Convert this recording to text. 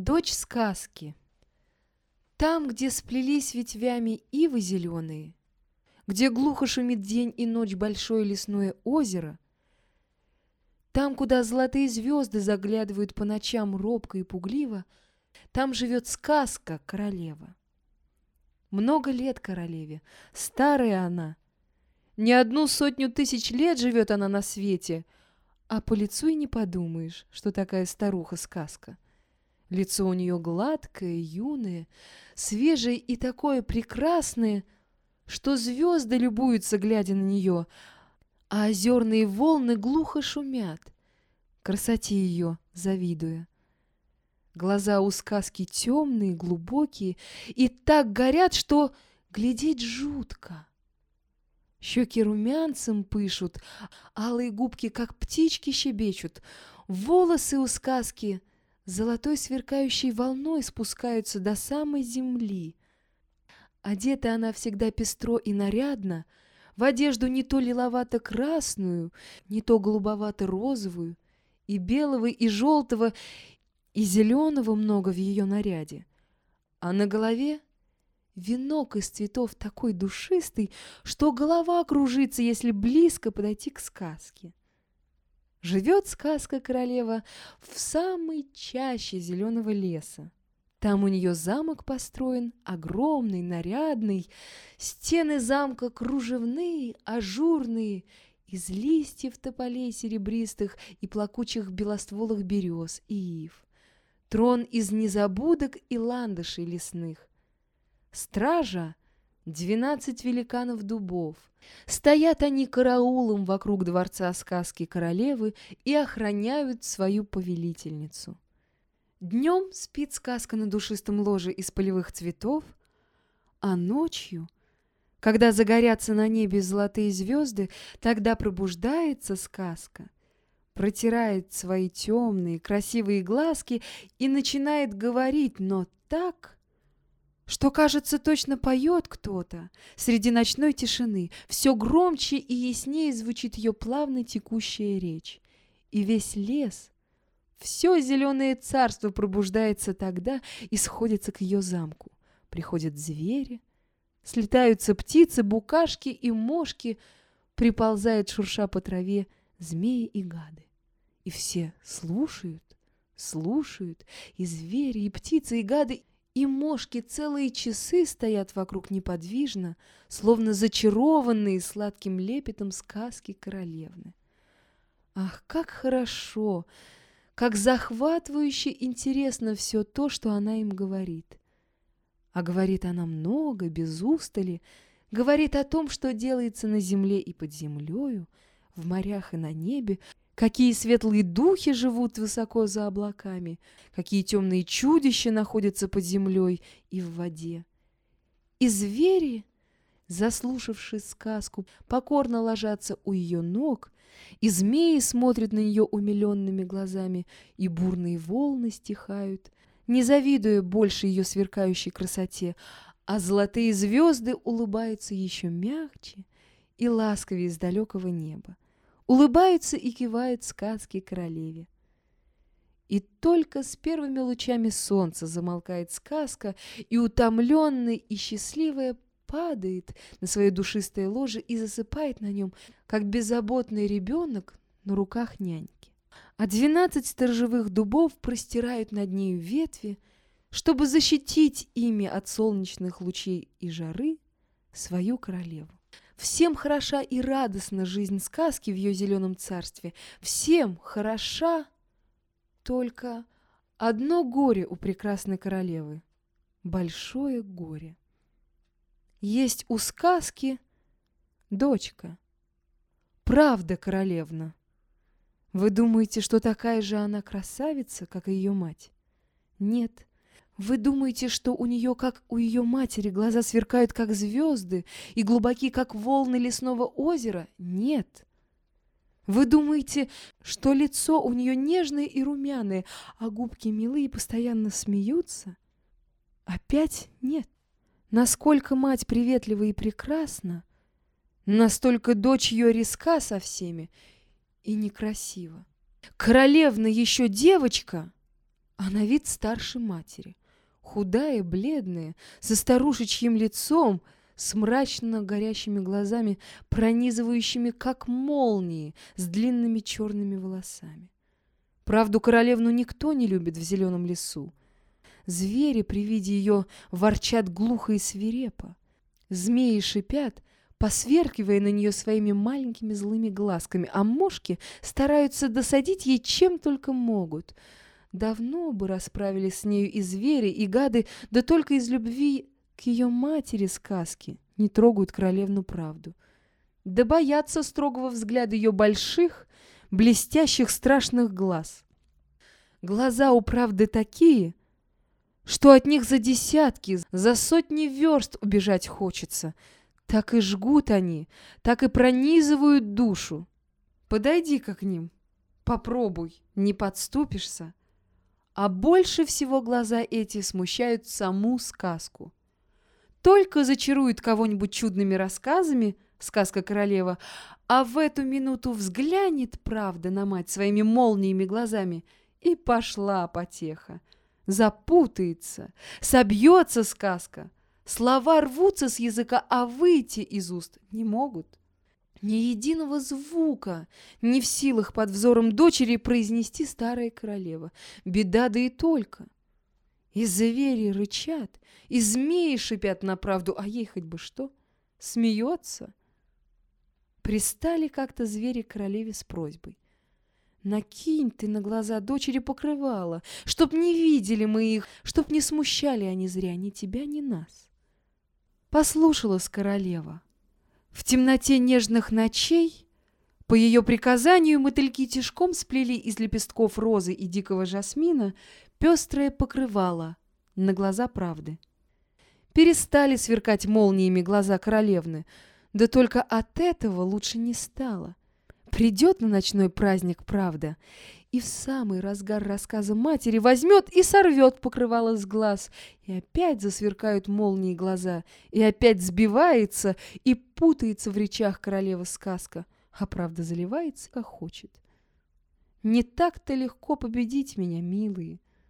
Дочь сказки. Там, где сплелись ветвями ивы зеленые, Где глухо шумит день и ночь большое лесное озеро, Там, куда золотые звезды заглядывают по ночам робко и пугливо, Там живет сказка королева. Много лет королеве, старая она. Не одну сотню тысяч лет живет она на свете, А по лицу и не подумаешь, что такая старуха-сказка — Лицо у нее гладкое, юное, свежее и такое прекрасное, что звезды любуются, глядя на нее, а озерные волны глухо шумят, красоте ее завидуя. Глаза у сказки темные, глубокие и так горят, что глядеть жутко. Щеки румянцем пышут, алые губки, как птички, щебечут. Волосы у сказки золотой сверкающей волной спускаются до самой земли. Одета она всегда пестро и нарядно, в одежду не то лиловато-красную, не то голубовато-розовую, и белого, и желтого, и зеленого много в ее наряде. А на голове венок из цветов такой душистый, что голова кружится, если близко подойти к сказке. Живет сказка-королева в самой чаще зеленого леса. Там у нее замок построен, огромный, нарядный, стены замка кружевные, ажурные, из листьев тополей серебристых и плакучих белостволых берез и ив. Трон из незабудок и ландышей лесных. Стража — двенадцать великанов дубов — Стоят они караулом вокруг дворца сказки королевы и охраняют свою повелительницу. Днем спит сказка на душистом ложе из полевых цветов, а ночью, когда загорятся на небе золотые звезды, тогда пробуждается сказка, протирает свои темные красивые глазки и начинает говорить, но так, что, кажется, точно поет кто-то среди ночной тишины. Все громче и яснее звучит ее плавно текущая речь. И весь лес, все зеленое царство пробуждается тогда и сходится к ее замку. Приходят звери, слетаются птицы, букашки и мошки, приползают шурша по траве змеи и гады. И все слушают, слушают, и звери, и птицы, и гады, и мошки целые часы стоят вокруг неподвижно, словно зачарованные сладким лепетом сказки королевны. Ах, как хорошо, как захватывающе интересно все то, что она им говорит. А говорит она много, без устали, говорит о том, что делается на земле и под землею, в морях и на небе, Какие светлые духи живут высоко за облаками, какие темные чудища находятся под землей и в воде. И звери, заслушавшись сказку, покорно ложатся у ее ног, и змеи смотрят на нее умиленными глазами, и бурные волны стихают, не завидуя больше ее сверкающей красоте, а золотые звезды улыбаются еще мягче и ласковее из далекого неба улыбаются и кивают сказки королеве. И только с первыми лучами солнца замолкает сказка, и утомленная и счастливая падает на свое душистое ложе и засыпает на нем, как беззаботный ребенок на руках няньки. А двенадцать сторожевых дубов простирают над нею ветви, чтобы защитить ими от солнечных лучей и жары свою королеву. Всем хороша и радостна жизнь сказки в ее зеленом царстве. Всем хороша только одно горе у прекрасной королевы. Большое горе. Есть у сказки дочка. Правда, королевна. Вы думаете, что такая же она красавица, как и ее мать? Нет, вы думаете, что у нее, как у ее матери, глаза сверкают, как звезды, и глубоки, как волны лесного озера? Нет. Вы думаете, что лицо у нее нежное и румяное, а губки милые и постоянно смеются? Опять нет. Насколько мать приветлива и прекрасна, настолько дочь ее резка со всеми и некрасива. Королевна еще девочка — а на вид старше матери. Худая, бледная, со старушечьим лицом, с мрачно горящими глазами, пронизывающими, как молнии, с длинными черными волосами. Правду королевну никто не любит в зеленом лесу. Звери при виде ее ворчат глухо и свирепо. Змеи шипят, посверкивая на нее своими маленькими злыми глазками, а мошки стараются досадить ей чем только могут. Давно бы расправились с нею и звери, и гады, да только из любви к ее матери сказки не трогают королевну правду. Да боятся строгого взгляда ее больших, блестящих страшных глаз. Глаза у правды такие, что от них за десятки, за сотни верст убежать хочется. Так и жгут они, так и пронизывают душу. Подойди-ка к ним, попробуй, не подступишься. А больше всего глаза эти смущают саму сказку. Только зачарует кого-нибудь чудными рассказами, сказка королева, а в эту минуту взглянет правда на мать своими молниями глазами, и пошла потеха. Запутается, собьется сказка. Слова рвутся с языка, а выйти из уст не могут. Ни единого звука не в силах под взором дочери произнести старая королева. Беда да и только. И звери рычат, и змеи шипят на правду, а ей хоть бы что. Смеется. Пристали как-то звери королеве с просьбой. Накинь ты на глаза дочери покрывала, чтоб не видели мы их, чтоб не смущали они зря ни тебя, ни нас. Послушалась королева. В темноте нежных ночей по ее приказанию мотыльки тишком сплели из лепестков розы и дикого жасмина пестрое покрывало на глаза правды. Перестали сверкать молниями глаза королевны — да только от этого лучше не стало. Придет на ночной праздник, правда, и в самый разгар рассказа матери возьмет и сорвет покрывало с глаз, и опять засверкают молнии глаза, и опять сбивается и путается в речах королева сказка, а правда заливается, как хочет. Не так-то легко победить меня, милые.